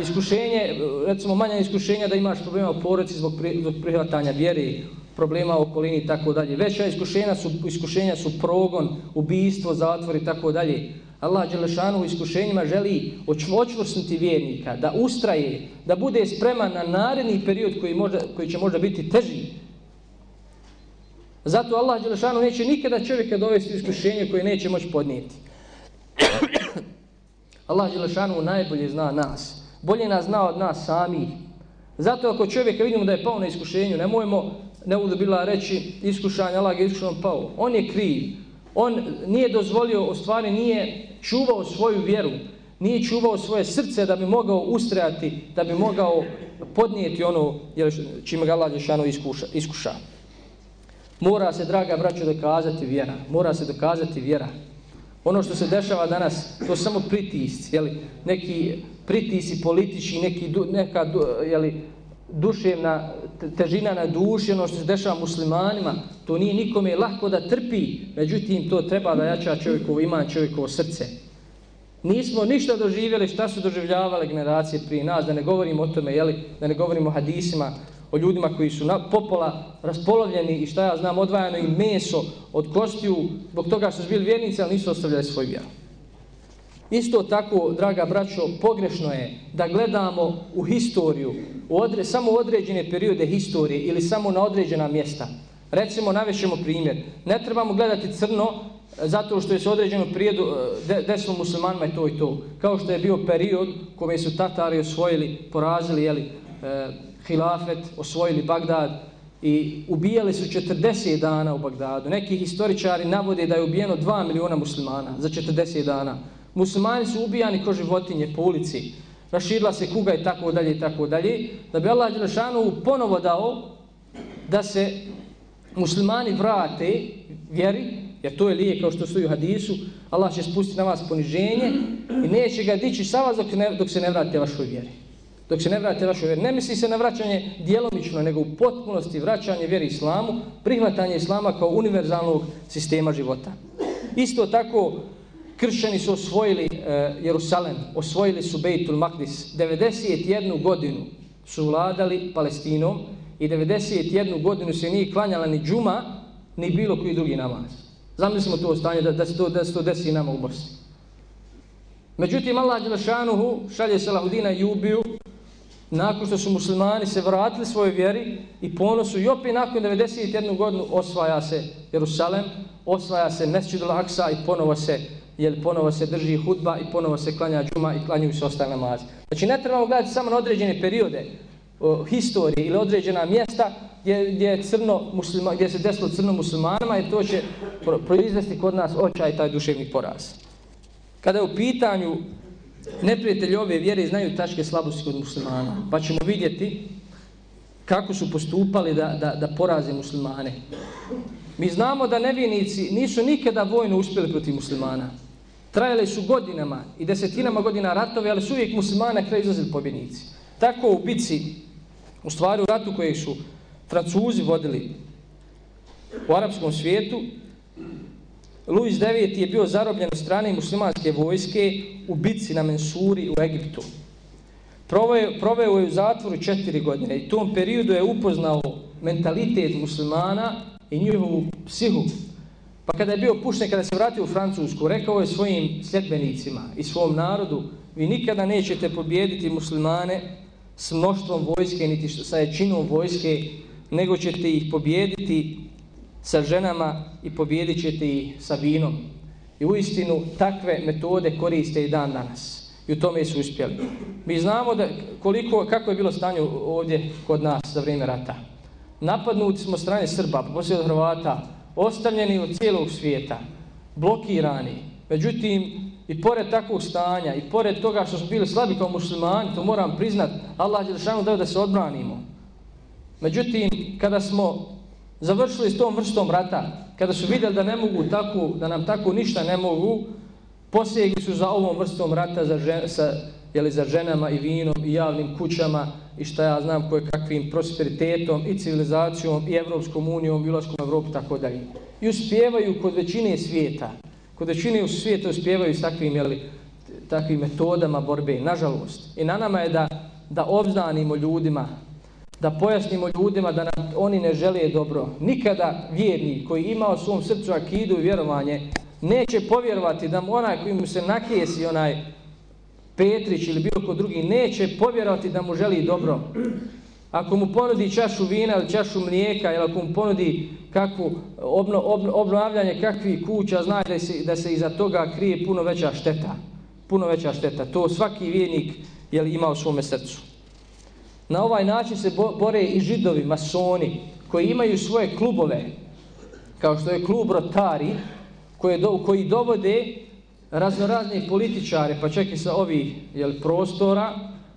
Iskušenje, recimo manja iskušenja da imaš problema u porodici zbog, pri, zbog prihvatanja vjeri, problema u okolini i tako dalje. Veća iskušenja su, iskušenja su progon, ubijstvo, zatvor i tako dalje. Allah Đelešanu u iskušenjima želi očvočvrsnuti vjernika, da ustraje, da bude spreman na naredni period koji, možda, koji će možda biti teži. Zato Allah Đelešanu neće nikada čovjeka dovesti u iskušenje koje neće moći podnijeti. Allah Đelešanu najbolje zna nas. Bolje nas zna od nas sami. Zato ako čovjeka vidimo da je pao na iskušenju, nemojmo ne budu bila reći iskušanje, Allah je iskušan pao. On je kriv. On nije dozvolio, u stvari nije čuvao svoju vjeru. Nije čuvao svoje srce da bi mogao ustrajati, da bi mogao podnijeti ono čime ga Allah Đelešanu iskuša. iskuša. Mora se, draga braćo, dokazati vjera. Mora se dokazati vjera. Ono što se dešava danas, to su samo pritisci, jeli, neki pritisci politički, neki, neka jeli, duševna težina na duši, ono što se dešava muslimanima, to nije nikome lako da trpi, međutim to treba da jača čovjekovo iman, čovjekovo srce. Nismo ništa doživjeli šta su doživljavale generacije prije nas, da ne govorimo o tome, jeli, da ne govorimo o hadisima, o ljudima koji su na popola raspolovljeni i šta ja znam, odvajano im meso od kostiju, zbog toga što su bili vjernici, ali nisu ostavljali svoj vjeru. Isto tako, draga braćo, pogrešno je da gledamo u historiju, u odre, samo u određene periode historije ili samo na određena mjesta. Recimo, navešemo primjer. Ne trebamo gledati crno e, zato što je se određeno prijedu e, de, desno muslimanima je to i to. Kao što je bio period kome su Tatari osvojili, porazili, jeli, e, hilafet, osvojili Bagdad i ubijali su 40 dana u Bagdadu. Neki historičari navode da je ubijeno 2 miliona muslimana za 40 dana. Muslimani su ubijani ko životinje po ulici. Raširila se kuga i tako dalje i tako dalje. Da bi Allah Đelešanovu ponovo dao da se muslimani vrate vjeri, jer to je lije kao što stoji u hadisu, Allah će spustiti na vas poniženje i neće ga dići sa vas dok, ne, dok se ne vrate vašoj vjeri dok se ne vrate vašoj vjeri. Ne misli se na vraćanje djelomično, nego u potpunosti vraćanje vjeri islamu, prihvatanje islama kao univerzalnog sistema života. Isto tako, kršćani su osvojili e, Jerusalem, osvojili su Bejtul Makdis. 91 godinu su vladali Palestinom i 91 godinu se nije klanjala ni džuma, ni bilo koji drugi namaz. Zamislimo to stanje da, da, se to, da se to desi nama u Bosni. Međutim, Allah Đelešanuhu šalje Salahudina i ubiju nakon što su muslimani se vratili svojoj vjeri i ponosu i opet nakon 91. godinu osvaja se Jerusalem, osvaja se Mesjid al-Aqsa i ponovo se, jer ponovo se drži hudba i ponovo se klanja džuma i klanjuju se ostale namaze. Znači ne trebamo gledati samo na određene periode o, historije ili određena mjesta gdje, gdje, je crno muslima, gdje se desilo crno muslimanima i to će proizvesti kod nas očaj taj duševni poraz. Kada je u pitanju neprijatelji ove vjere znaju tačke slabosti kod muslimana. Pa ćemo vidjeti kako su postupali da, da, da poraze muslimane. Mi znamo da nevinici nisu nikada vojno uspjeli protiv muslimana. Trajale su godinama i desetinama godina ratove, ali su uvijek muslimana kraj izlazili pobjednici. Tako u bici, u stvari u ratu koji su francuzi vodili u arapskom svijetu, Luis IX je bio zarobljen od strane muslimanske vojske u bici na Mensuri u Egiptu. Proveo, proveo je u zatvoru četiri godine i tom periodu je upoznao mentalitet muslimana i njihovu psihu. Pa kada je bio pušten, kada se vratio u Francusku, rekao je svojim sljedbenicima i svom narodu, vi nikada nećete pobijediti muslimane s mnoštvom vojske, niti sa jačinom vojske, nego ćete ih pobijediti sa ženama i pobijedit ćete ih sa vinom. I u istinu takve metode koriste i dan danas. I u tome su uspjeli. Mi znamo da koliko, kako je bilo stanje ovdje kod nas za vrijeme rata. Napadnuti smo strane Srba, pa poslije od Hrvata, ostavljeni od cijelog svijeta, blokirani. Međutim, i pored takvog stanja, i pored toga što smo bili slabi kao muslimani, to moram priznat, Allah je dao da se odbranimo. Međutim, kada smo završili s tom vrstom rata, kada su vidjeli da ne mogu tako, da nam tako ništa ne mogu, posjegli su za ovom vrstom rata za, žen, sa, jeli, za ženama i vinom i javnim kućama i šta ja znam koje kakvim prosperitetom i civilizacijom i Evropskom unijom i ulaskom Evropu tako dalje. I uspjevaju kod većine svijeta. Kod većine u svijetu uspjevaju s takvim, jeli, takvim metodama borbe. Nažalost. I na nama je da, da obznanimo ljudima da pojasnimo ljudima da nam oni ne žele dobro. Nikada vjerni koji ima u svom srcu akidu i vjerovanje neće povjerovati da mu onaj koji mu se nakijesi onaj Petrić ili bilo ko drugi neće povjerovati da mu želi dobro. Ako mu ponudi čašu vina ili čašu mlijeka ili ako mu ponudi kakvu obno, obno, obnavljanje kakvih kuća, zna da se, da se iza toga krije puno veća šteta. Puno veća šteta. To svaki vijenik je ima u svome srcu. Na ovaj način se bore i židovi, masoni, koji imaju svoje klubove, kao što je klub Rotari, koje do, koji dovode raznorazne političare, pa čak i sa ovih jel, prostora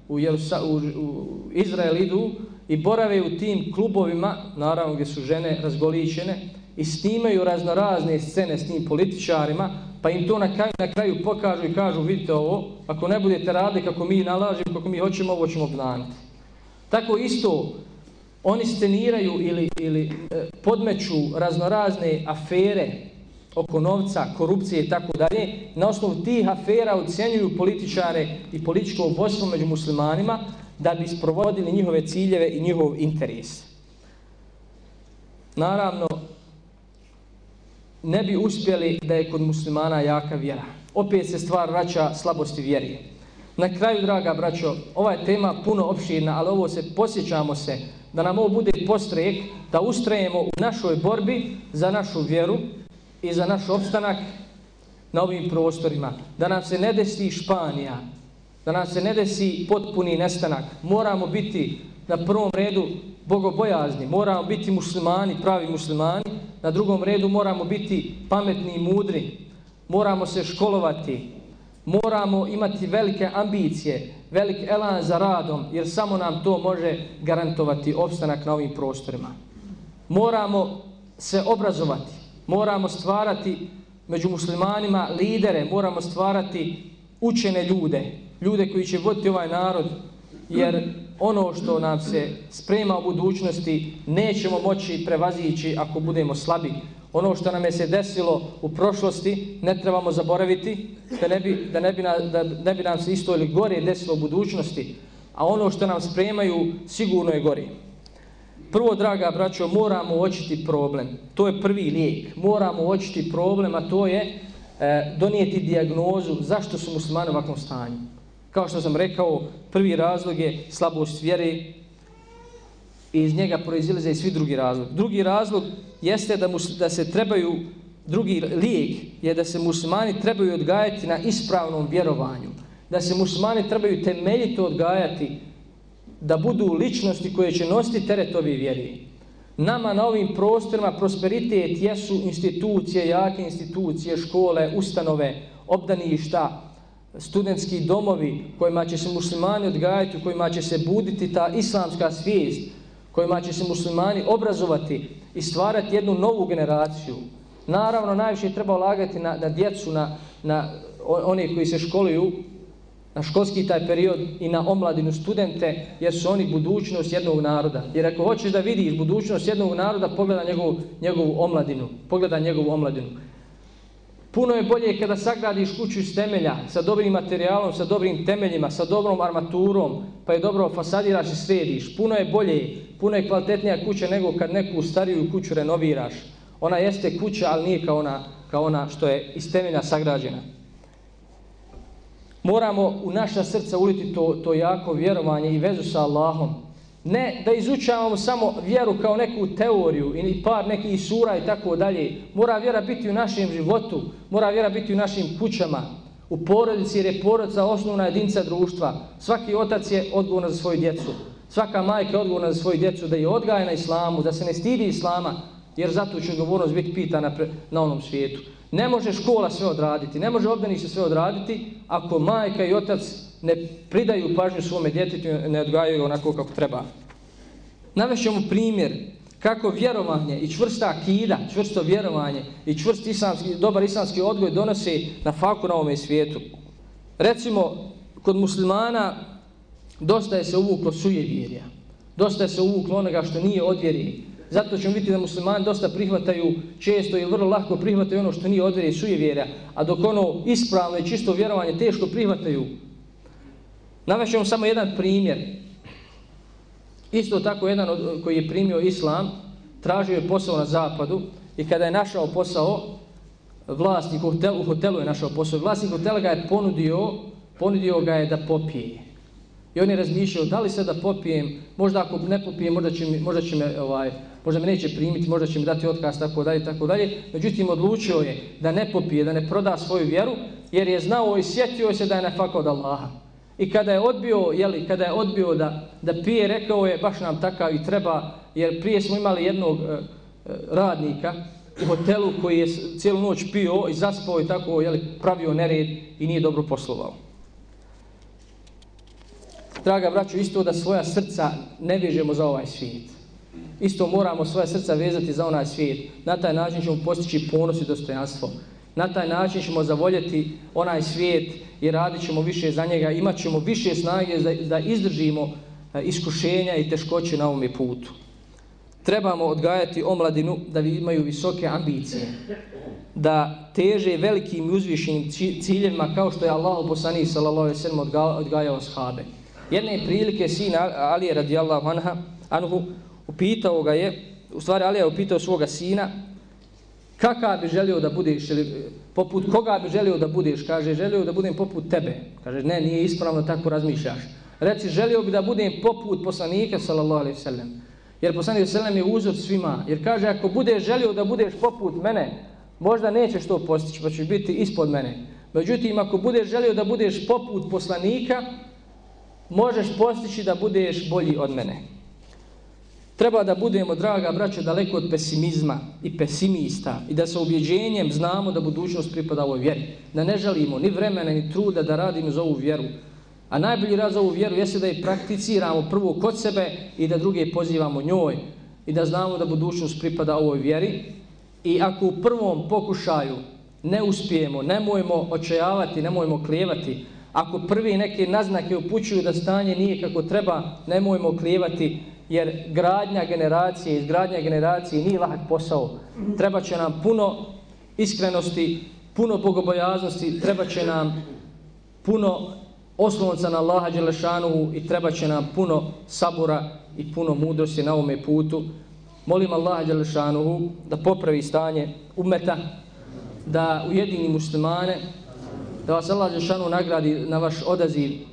u, jel, sa, u, u Izrael idu i borave u tim klubovima, naravno gdje su žene razgoličene, i snimaju raznorazne scene s tim političarima, pa im to na kraju, na kraju pokažu i kažu, vidite ovo, ako ne budete radili kako mi nalažimo, kako mi hoćemo, ovo ćemo obnaniti. Tako isto, oni sceniraju ili, ili eh, podmeću raznorazne afere oko novca, korupcije i tako dalje. Na osnovu tih afera ocjenjuju političare i političko vodstvo među muslimanima da bi sprovodili njihove ciljeve i njihov interes. Naravno, ne bi uspjeli da je kod muslimana jaka vjera. Opet se stvar vraća slabosti vjeri. Na kraju, draga braćo, ova je tema puno opširna, ali ovo se posjećamo se da nam ovo bude postrek da ustrajemo u našoj borbi za našu vjeru i za naš opstanak na ovim prostorima. Da nam se ne desi Španija, da nam se ne desi potpuni nestanak. Moramo biti na prvom redu bogobojazni, moramo biti muslimani, pravi muslimani, na drugom redu moramo biti pametni i mudri, moramo se školovati, moramo imati velike ambicije, velik elan za radom, jer samo nam to može garantovati opstanak na ovim prostorima. Moramo se obrazovati, moramo stvarati među muslimanima lidere, moramo stvarati učene ljude, ljude koji će voditi ovaj narod, jer ono što nam se sprema u budućnosti nećemo moći prevazići ako budemo slabi. Ono što nam je se desilo u prošlosti ne trebamo zaboraviti da ne bi, da ne bi, na, da ne bi nam se isto ili gore desilo u budućnosti, a ono što nam spremaju sigurno je gore. Prvo, draga braćo, moramo uočiti problem. To je prvi lijek. Moramo uočiti problem, a to je e, donijeti dijagnozu zašto su muslimani u ovakvom stanju. Kao što sam rekao, prvi razlog je slabost vjere i iz njega proizilaze i svi drugi razlog. Drugi razlog jeste da, mus, da se trebaju, drugi lijek je da se muslimani trebaju odgajati na ispravnom vjerovanju. Da se muslimani trebaju temeljito odgajati da budu ličnosti koje će nositi teret ove vjeri. Nama na ovim prostorima prosperitet jesu institucije, jake institucije, škole, ustanove, obdaništa, studentski domovi kojima će se muslimani odgajati, kojima će se buditi ta islamska svijest, kojima će se muslimani obrazovati i stvarati jednu novu generaciju. Naravno, najviše treba ulagati na, na djecu, na, na one koji se školuju, na školski taj period i na omladinu studente, jer su oni budućnost jednog naroda. Jer ako hoćeš da vidiš budućnost jednog naroda, pogleda njegovu, njegovu omladinu. Pogleda njegovu omladinu. Puno je bolje kada sagradiš kuću iz temelja, sa dobrim materijalom, sa dobrim temeljima, sa dobrom armaturom, pa je dobro fasadiraš i središ. Puno je bolje, puno je kvalitetnija kuća nego kad neku stariju kuću renoviraš. Ona jeste kuća, ali nije kao ona, kao ona što je iz temelja sagrađena. Moramo u naša srca uliti to, to jako vjerovanje i vezu sa Allahom, Ne da izučavamo samo vjeru kao neku teoriju ili par nekih sura i tako dalje. Mora vjera biti u našem životu, mora vjera biti u našim kućama, u porodici jer je porodica osnovna jedinca društva. Svaki otac je odgovoran za svoju djecu. Svaka majka je odgovorna za svoju djecu da je odgaja na islamu, da se ne stidi islama, jer zato će odgovornost biti pitana na onom svijetu. Ne može škola sve odraditi, ne može obdanište sve odraditi ako majka i otac ne pridaju pažnju svome djetetu, ne odgajaju onako kako treba. Navešćemo primjer kako vjerovanje i čvrsta akida, čvrsto vjerovanje i čvrst islamski, dobar islamski odgoj donose na faku na ovome svijetu. Recimo, kod muslimana dosta je se uvuklo sujevjerja. Dosta je se uvuklo onoga što nije odvjeri. Zato ćemo vidjeti da muslimani dosta prihvataju često i vrlo lahko prihvataju ono što nije odvjeri sujevjerja, a dok ono ispravno i čisto vjerovanje teško prihvataju Navešćemo samo jedan primjer. Isto tako jedan od, koji je primio islam, tražio je posao na zapadu i kada je našao posao, vlasnik u hotelu, u hotelu je našao posao, vlasnik hotela ga je ponudio, ponudio ga je da popije. I on je razmišljao da li se da popijem, možda ako ne popijem, možda će, mi, možda će me ovaj, možda me neće primiti, možda će mi dati otkaz, tako dalje, tako dalje. Međutim, odlučio je da ne popije, da ne proda svoju vjeru, jer je znao i sjetio se da je nefaka od Allaha. I kada je odbio, jeli, kada je odbio da, da pije, rekao je, baš nam takav i treba, jer prije smo imali jednog e, e radnika u hotelu koji je cijelu noć pio i zaspao i tako, jeli, pravio nered i nije dobro poslovao. Draga braću, isto da svoja srca ne vežemo za ovaj svijet. Isto moramo svoje srca vezati za onaj svijet. Na taj način ćemo postići ponos i dostojanstvo. Na taj način ćemo zavoljeti onaj svijet i radit ćemo više za njega. Imat ćemo više snage da, da izdržimo e, iskušenja i teškoće na ovom putu. Trebamo odgajati omladinu da imaju visoke ambicije. Da teže velikim i uzvišenim ciljevima kao što je Allah poslanih sallallahu alaihi sallam odgajao shabe. Jedne prilike sin Ali radijallahu anha, anhu upitao ga je, u stvari Ali je upitao svoga sina, kakav bi želio da budeš, ili, poput koga bi želio da budeš, kaže, želio da budem poput tebe. Kaže, ne, nije ispravno tako razmišljaš. Reci, želio bi da budem poput poslanika, sallallahu alaihi sallam. Jer poslanik sallam je uzor svima. Jer kaže, ako budeš želio da budeš poput mene, možda nećeš to postići, pa ćeš biti ispod mene. Međutim, ako budeš želio da budeš poput poslanika, možeš postići da budeš bolji od mene. Treba da budemo, draga braće, daleko od pesimizma i pesimista i da sa objeđenjem znamo da budućnost pripada ovoj vjeri. Da ne želimo ni vremena ni truda da radimo za ovu vjeru. A najbolji rad za ovu vjeru jeste da je prakticiramo prvo kod sebe i da druge pozivamo njoj i da znamo da budućnost pripada ovoj vjeri. I ako u prvom pokušaju ne uspijemo, nemojmo očajavati, nemojmo klijevati, Ako prvi neke naznake upućuju da stanje nije kako treba, nemojmo klijevati, jer gradnja generacije, izgradnja generacije nije lahak posao. Treba će nam puno iskrenosti, puno bogobojaznosti, treba će nam puno oslonca na Allaha Đelešanuhu i treba će nam puno sabora i puno mudrosti na ovome putu. Molim Allaha Đelešanuhu da popravi stanje umeta, da ujedini muslimane, da vas Allah Đelešanuhu nagradi na vaš odaziv.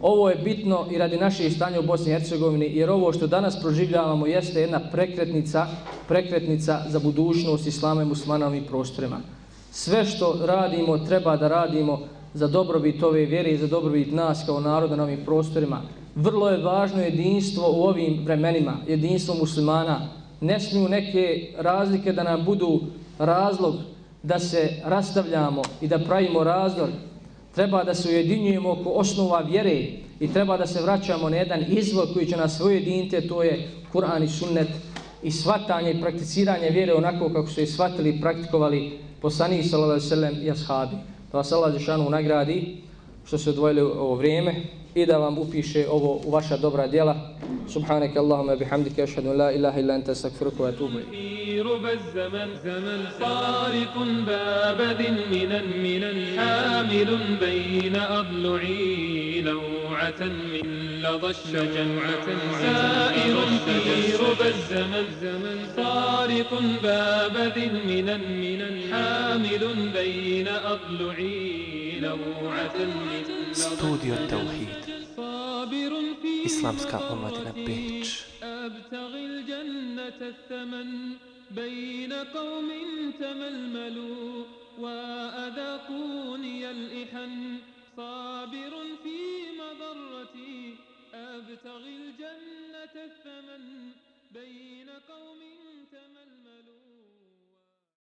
Ovo je bitno i radi naše stanje u Bosni i Hercegovini, jer ovo što danas proživljavamo jeste jedna prekretnica, prekretnica za budućnost islama i muslimana ovim prostorima. Sve što radimo, treba da radimo za dobrobit ove vjere i za dobrobit nas kao naroda na ovim prostorima. Vrlo je važno jedinstvo u ovim vremenima, jedinstvo muslimana. Ne smiju neke razlike da nam budu razlog da se rastavljamo i da pravimo razdor, treba da se ujedinjujemo oko osnova vjere i treba da se vraćamo na jedan izvor koji će nas ujediniti, to je Kur'an i sunnet i svatanje i prakticiranje vjere onako kako su je shvatili i praktikovali poslanih sallallahu sallam i ashabi. Da vas Allah Žešanu nagradi što se odvojili ovo vrijeme i da vam upiše ovo u vaša dobra djela. Subhanak Allahumma bihamdika ashhadu an la ilaha illa anta astaghfiruka wa atubu رب الزمن زمن طارق باب ذي المنن منن حامل بين أضلعي لوعة من لظى الشجاعة سائر في رب الزمن زمن طارق باب ذي المنن منن حامل بين أضلعي من استوديو التوحيد Islamska omladina Beč. أبتغي الجنة الثمن بين قوم تململوا وأذاقوني الإحن صابر في مضرتي أبتغي الجنة الثمن بين قوم تململوا